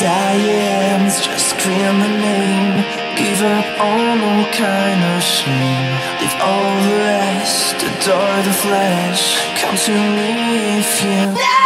science die, just scream the name. Give up on all kind of shame. Leave all the rest, adore the flesh. Come to me if you.